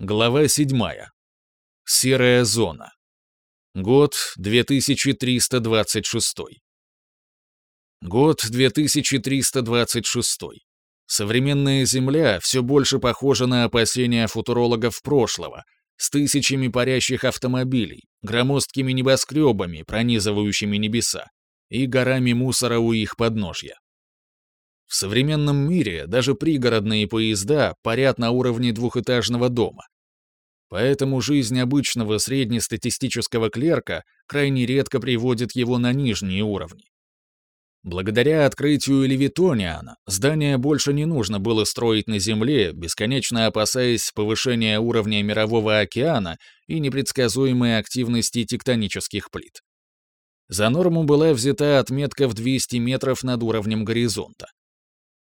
Глава 7. Серая зона. Год 2326. Год 2326. Современная Земля все больше похожа на опасения футурологов прошлого, с тысячами парящих автомобилей, громоздкими небоскребами, пронизывающими небеса, и горами мусора у их подножья. Современном мире даже пригородные поезда парят на уровне двухэтажного дома. Поэтому жизнь обычного среднестатистического клерка крайне редко приводит его на нижние уровни. Благодаря открытию Левитониана здание больше не нужно было строить на Земле, бесконечно опасаясь повышения уровня Мирового океана и непредсказуемой активности тектонических плит. За норму была взята отметка в 200 метров над уровнем горизонта.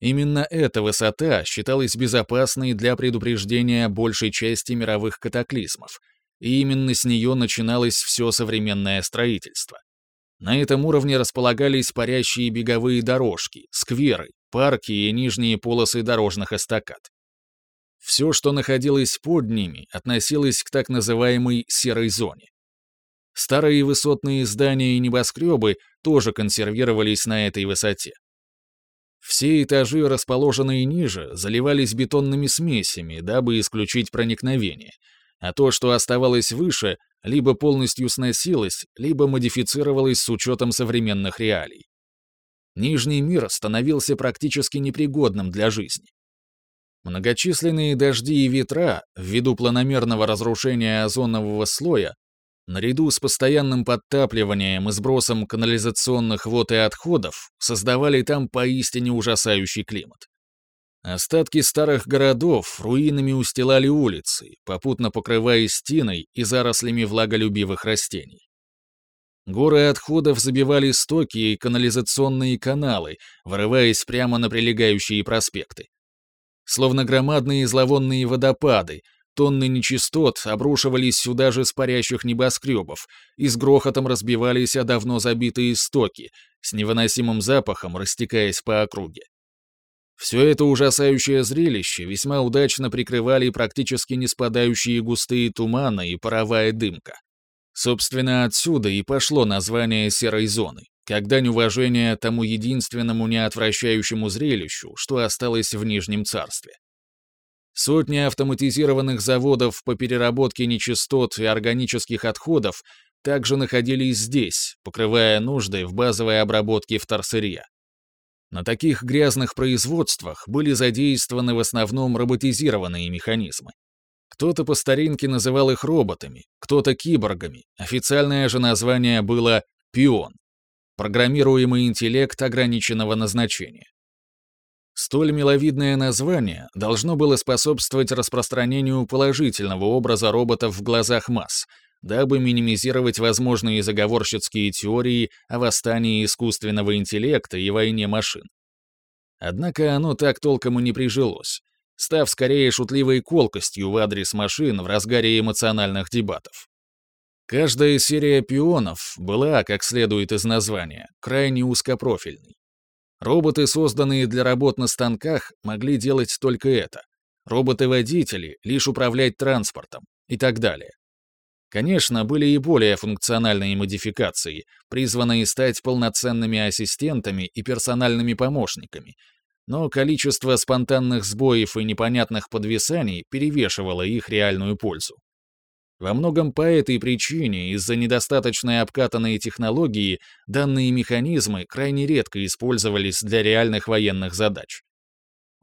Именно эта высота считалась безопасной для предупреждения большей части мировых катаклизмов, и именно с нее начиналось все современное строительство. На этом уровне располагались парящие беговые дорожки, скверы, парки и нижние полосы дорожных эстакад. Все, что находилось под ними, относилось к так называемой «серой зоне». Старые высотные здания и небоскребы тоже консервировались на этой высоте. Все этажи, расположенные ниже, заливались бетонными смесями, дабы исключить проникновение, а то, что оставалось выше, либо полностью сносилось, либо модифицировалось с учетом современных реалий. Нижний мир становился практически непригодным для жизни. Многочисленные дожди и ветра, ввиду планомерного разрушения озонового слоя, наряду с постоянным подтапливанием и сбросом канализационных вод и отходов, создавали там поистине ужасающий климат. Остатки старых городов руинами устилали улицы, попутно покрываясь стеной и зарослями влаголюбивых растений. Горы отходов забивали стоки и канализационные каналы, вырываясь прямо на прилегающие проспекты. Словно громадные зловонные водопады, Тонны нечистот обрушивались сюда же с парящих небоскребов и с грохотом разбивались о давно забитые стоки, с невыносимым запахом растекаясь по округе. Все это ужасающее зрелище весьма удачно прикрывали практически не спадающие густые туманы и паровая дымка. Собственно, отсюда и пошло название серой зоны, как дань уважения тому единственному неотвращающему зрелищу, что осталось в Нижнем Царстве. Сотни автоматизированных заводов по переработке нечистот и органических отходов также находились здесь, покрывая нужды в базовой обработке вторсырья. На таких грязных производствах были задействованы в основном роботизированные механизмы. Кто-то по старинке называл их роботами, кто-то киборгами, официальное же название было «пион» — программируемый интеллект ограниченного назначения. Столь миловидное название должно было способствовать распространению положительного образа роботов в глазах масс, дабы минимизировать возможные заговорщицкие теории о восстании искусственного интеллекта и войне машин. Однако оно так толком и не прижилось, став скорее шутливой колкостью в адрес машин в разгаре эмоциональных дебатов. Каждая серия пионов была, как следует из названия, крайне узкопрофильной. Роботы, созданные для работ на станках, могли делать только это. Роботы-водители — лишь управлять транспортом и так далее. Конечно, были и более функциональные модификации, призванные стать полноценными ассистентами и персональными помощниками, но количество спонтанных сбоев и непонятных подвисаний перевешивало их реальную пользу. Во многом по этой причине, из-за недостаточной обкатанной технологии, данные механизмы крайне редко использовались для реальных военных задач.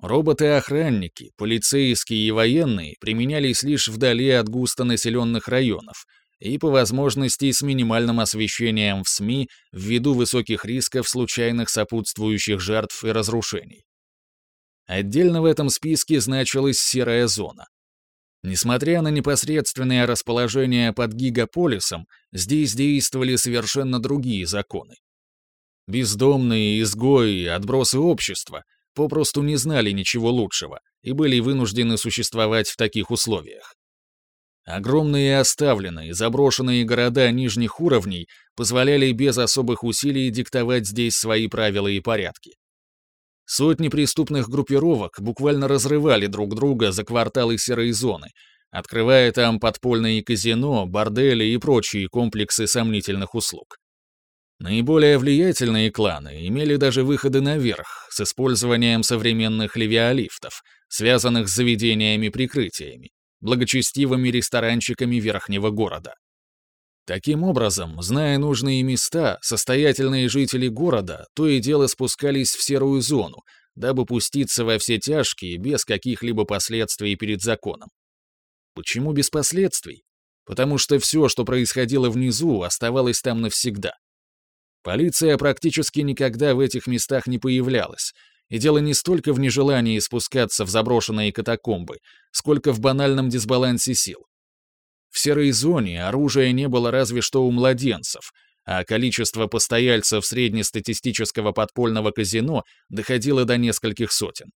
Роботы-охранники, полицейские и военные применялись лишь вдали от густонаселенных районов и, по возможности, с минимальным освещением в СМИ ввиду высоких рисков случайных сопутствующих жертв и разрушений. Отдельно в этом списке значилась серая зона. Несмотря на непосредственное расположение под гигаполисом, здесь действовали совершенно другие законы. Бездомные, изгои, отбросы общества попросту не знали ничего лучшего и были вынуждены существовать в таких условиях. Огромные оставленные, заброшенные города нижних уровней позволяли без особых усилий диктовать здесь свои правила и порядки. Сотни преступных группировок буквально разрывали друг друга за кварталы серой зоны, открывая там подпольные казино, бордели и прочие комплексы сомнительных услуг. Наиболее влиятельные кланы имели даже выходы наверх с использованием современных левиолифтов, связанных с заведениями-прикрытиями, благочестивыми ресторанчиками верхнего города. Таким образом, зная нужные места, состоятельные жители города то и дело спускались в серую зону, дабы пуститься во все тяжкие без каких-либо последствий перед законом. Почему без последствий? Потому что все, что происходило внизу, оставалось там навсегда. Полиция практически никогда в этих местах не появлялась, и дело не столько в нежелании спускаться в заброшенные катакомбы, сколько в банальном дисбалансе сил. В серой зоне оружия не было разве что у младенцев, а количество постояльцев среднестатистического подпольного казино доходило до нескольких сотен.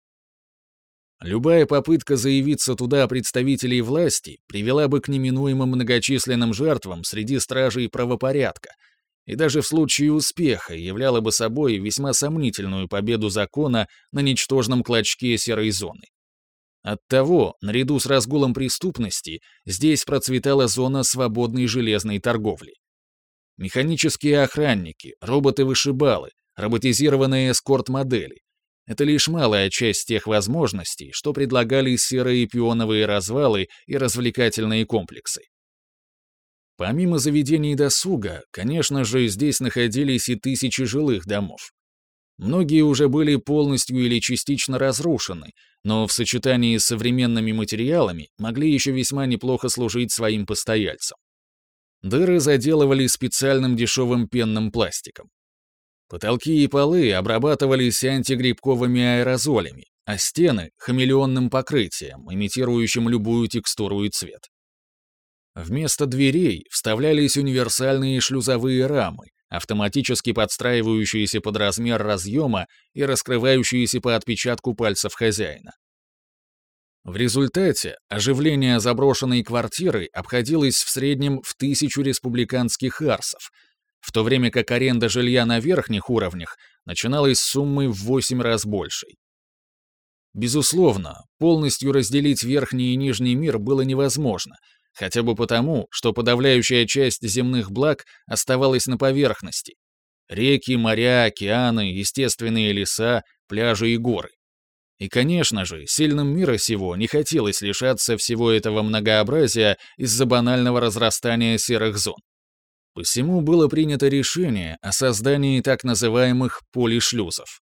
Любая попытка заявиться туда представителей власти привела бы к неминуемым многочисленным жертвам среди стражей правопорядка, и даже в случае успеха являла бы собой весьма сомнительную победу закона на ничтожном клочке серой зоны. Оттого, наряду с разгулом преступности, здесь процветала зона свободной железной торговли. Механические охранники, роботы-вышибалы, роботизированные эскорт-модели — это лишь малая часть тех возможностей, что предлагали серые пионовые развалы и развлекательные комплексы. Помимо заведений досуга, конечно же, здесь находились и тысячи жилых домов. Многие уже были полностью или частично разрушены, но в сочетании с современными материалами могли еще весьма неплохо служить своим постояльцам. Дыры заделывали специальным дешевым пенным пластиком. Потолки и полы обрабатывались антигрибковыми аэрозолями, а стены — хамелеонным покрытием, имитирующим любую текстуру и цвет. Вместо дверей вставлялись универсальные шлюзовые рамы, автоматически подстраивающиеся под размер разъема и раскрывающиеся по отпечатку пальцев хозяина. В результате оживление заброшенной квартиры обходилось в среднем в тысячу республиканских арсов, в то время как аренда жилья на верхних уровнях начиналась с суммы в 8 раз большей. Безусловно, полностью разделить верхний и нижний мир было невозможно — Хотя бы потому, что подавляющая часть земных благ оставалась на поверхности. Реки, моря, океаны, естественные леса, пляжи и горы. И, конечно же, сильным мира сего не хотелось лишаться всего этого многообразия из-за банального разрастания серых зон. Посему было принято решение о создании так называемых полишлюзов.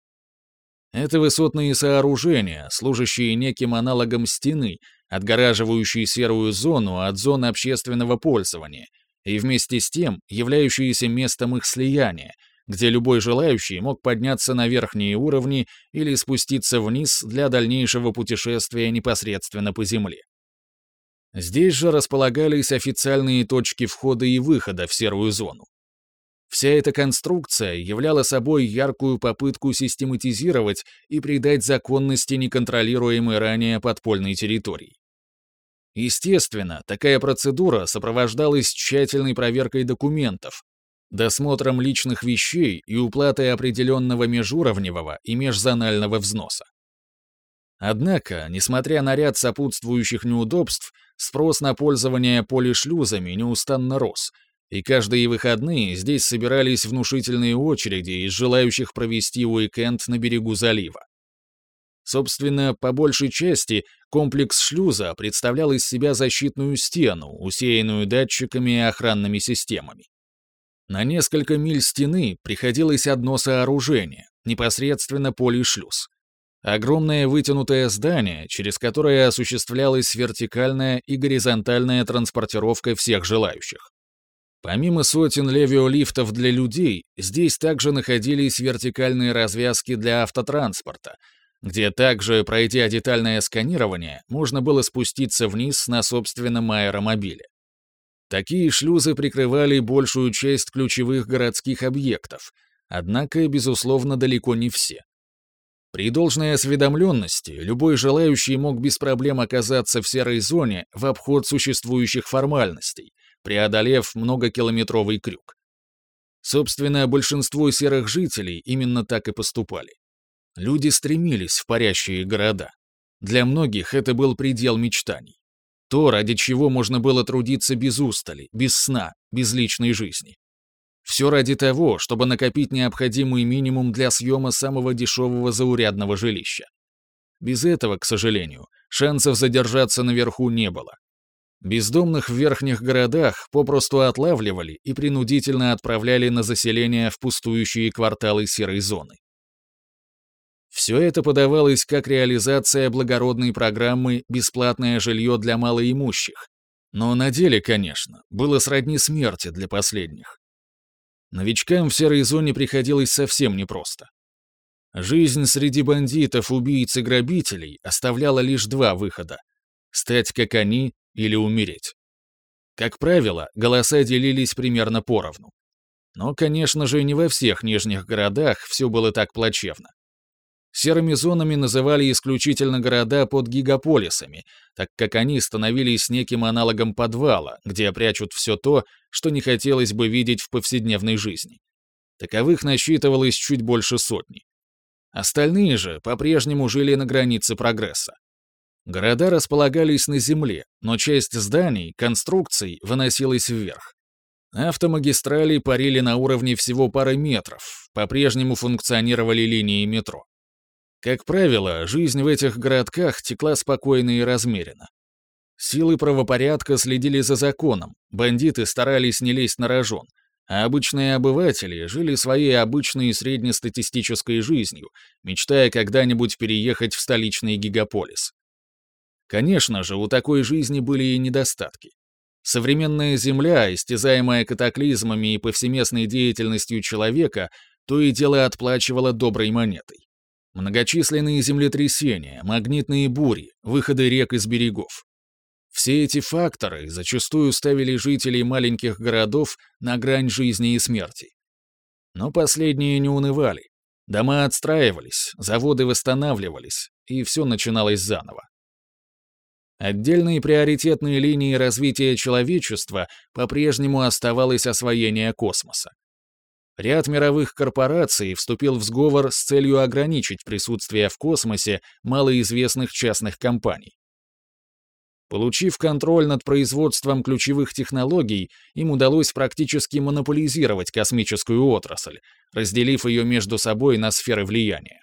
Это высотные сооружения, служащие неким аналогом стены, отгораживающие серую зону от зоны общественного пользования, и вместе с тем являющиеся местом их слияния, где любой желающий мог подняться на верхние уровни или спуститься вниз для дальнейшего путешествия непосредственно по земле. Здесь же располагались официальные точки входа и выхода в серую зону. Вся эта конструкция являла собой яркую попытку систематизировать и придать законности неконтролируемой ранее подпольной территории. Естественно, такая процедура сопровождалась тщательной проверкой документов, досмотром личных вещей и уплатой определенного межуровневого и межзонального взноса. Однако, несмотря на ряд сопутствующих неудобств, спрос на пользование полишлюзами неустанно рос — и каждые выходные здесь собирались внушительные очереди из желающих провести уикенд на берегу залива. Собственно, по большей части комплекс шлюза представлял из себя защитную стену, усеянную датчиками и охранными системами. На несколько миль стены приходилось одно сооружение, непосредственно полишлюз. Огромное вытянутое здание, через которое осуществлялась вертикальная и горизонтальная транспортировка всех желающих. Помимо сотен левиолифтов для людей, здесь также находились вертикальные развязки для автотранспорта, где также, пройдя детальное сканирование, можно было спуститься вниз на собственном аэромобиле. Такие шлюзы прикрывали большую часть ключевых городских объектов, однако, безусловно, далеко не все. При должной осведомленности любой желающий мог без проблем оказаться в серой зоне в обход существующих формальностей, преодолев многокилометровый крюк. Собственно, большинство серых жителей именно так и поступали. Люди стремились в парящие города. Для многих это был предел мечтаний. То, ради чего можно было трудиться без устали, без сна, без личной жизни. Все ради того, чтобы накопить необходимый минимум для съема самого дешевого заурядного жилища. Без этого, к сожалению, шансов задержаться наверху не было. Бездомных в верхних городах попросту отлавливали и принудительно отправляли на заселение в пустующие кварталы серой зоны. Все это подавалось как реализация благородной программы «Бесплатное жилье для малоимущих», но на деле, конечно, было сродни смерти для последних. Новичкам в серой зоне приходилось совсем непросто. Жизнь среди бандитов, убийц и грабителей оставляла лишь два выхода — стать как они или умереть. Как правило, голоса делились примерно поровну. Но, конечно же, не во всех нижних городах все было так плачевно. Серыми зонами называли исключительно города под гигаполисами, так как они становились неким аналогом подвала, где прячут все то, что не хотелось бы видеть в повседневной жизни. Таковых насчитывалось чуть больше сотни. Остальные же по-прежнему жили на границе прогресса. Города располагались на земле, но часть зданий, конструкций выносилась вверх. Автомагистрали парили на уровне всего пары метров, по-прежнему функционировали линии метро. Как правило, жизнь в этих городках текла спокойно и размеренно. Силы правопорядка следили за законом, бандиты старались не лезть на рожон, а обычные обыватели жили своей обычной среднестатистической жизнью, мечтая когда-нибудь переехать в столичный гигаполис. Конечно же, у такой жизни были и недостатки. Современная Земля, истязаемая катаклизмами и повсеместной деятельностью человека, то и дело отплачивала доброй монетой. Многочисленные землетрясения, магнитные бури, выходы рек из берегов. Все эти факторы зачастую ставили жителей маленьких городов на грань жизни и смерти. Но последние не унывали. Дома отстраивались, заводы восстанавливались, и все начиналось заново. Отдельной приоритетной линией развития человечества по-прежнему оставалось освоение космоса. Ряд мировых корпораций вступил в сговор с целью ограничить присутствие в космосе малоизвестных частных компаний. Получив контроль над производством ключевых технологий, им удалось практически монополизировать космическую отрасль, разделив ее между собой на сферы влияния.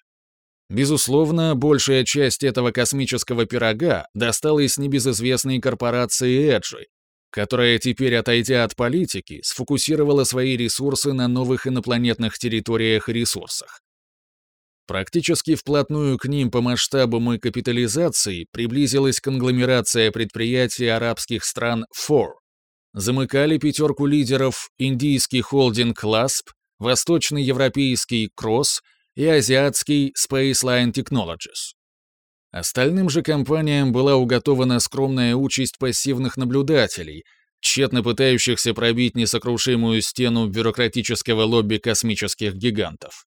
Безусловно, большая часть этого космического пирога досталась небезызвестной корпорации Эджи, которая теперь, отойдя от политики, сфокусировала свои ресурсы на новых инопланетных территориях и ресурсах. Практически вплотную к ним по масштабам и капитализации приблизилась конгломерация предприятий арабских стран FOR. Замыкали пятерку лидеров индийский холдинг LASP, восточноевропейский Cross и азиатский Spaceline Technologies. Остальным же компаниям была уготована скромная участь пассивных наблюдателей, тщетно пытающихся пробить несокрушимую стену бюрократического лобби космических гигантов.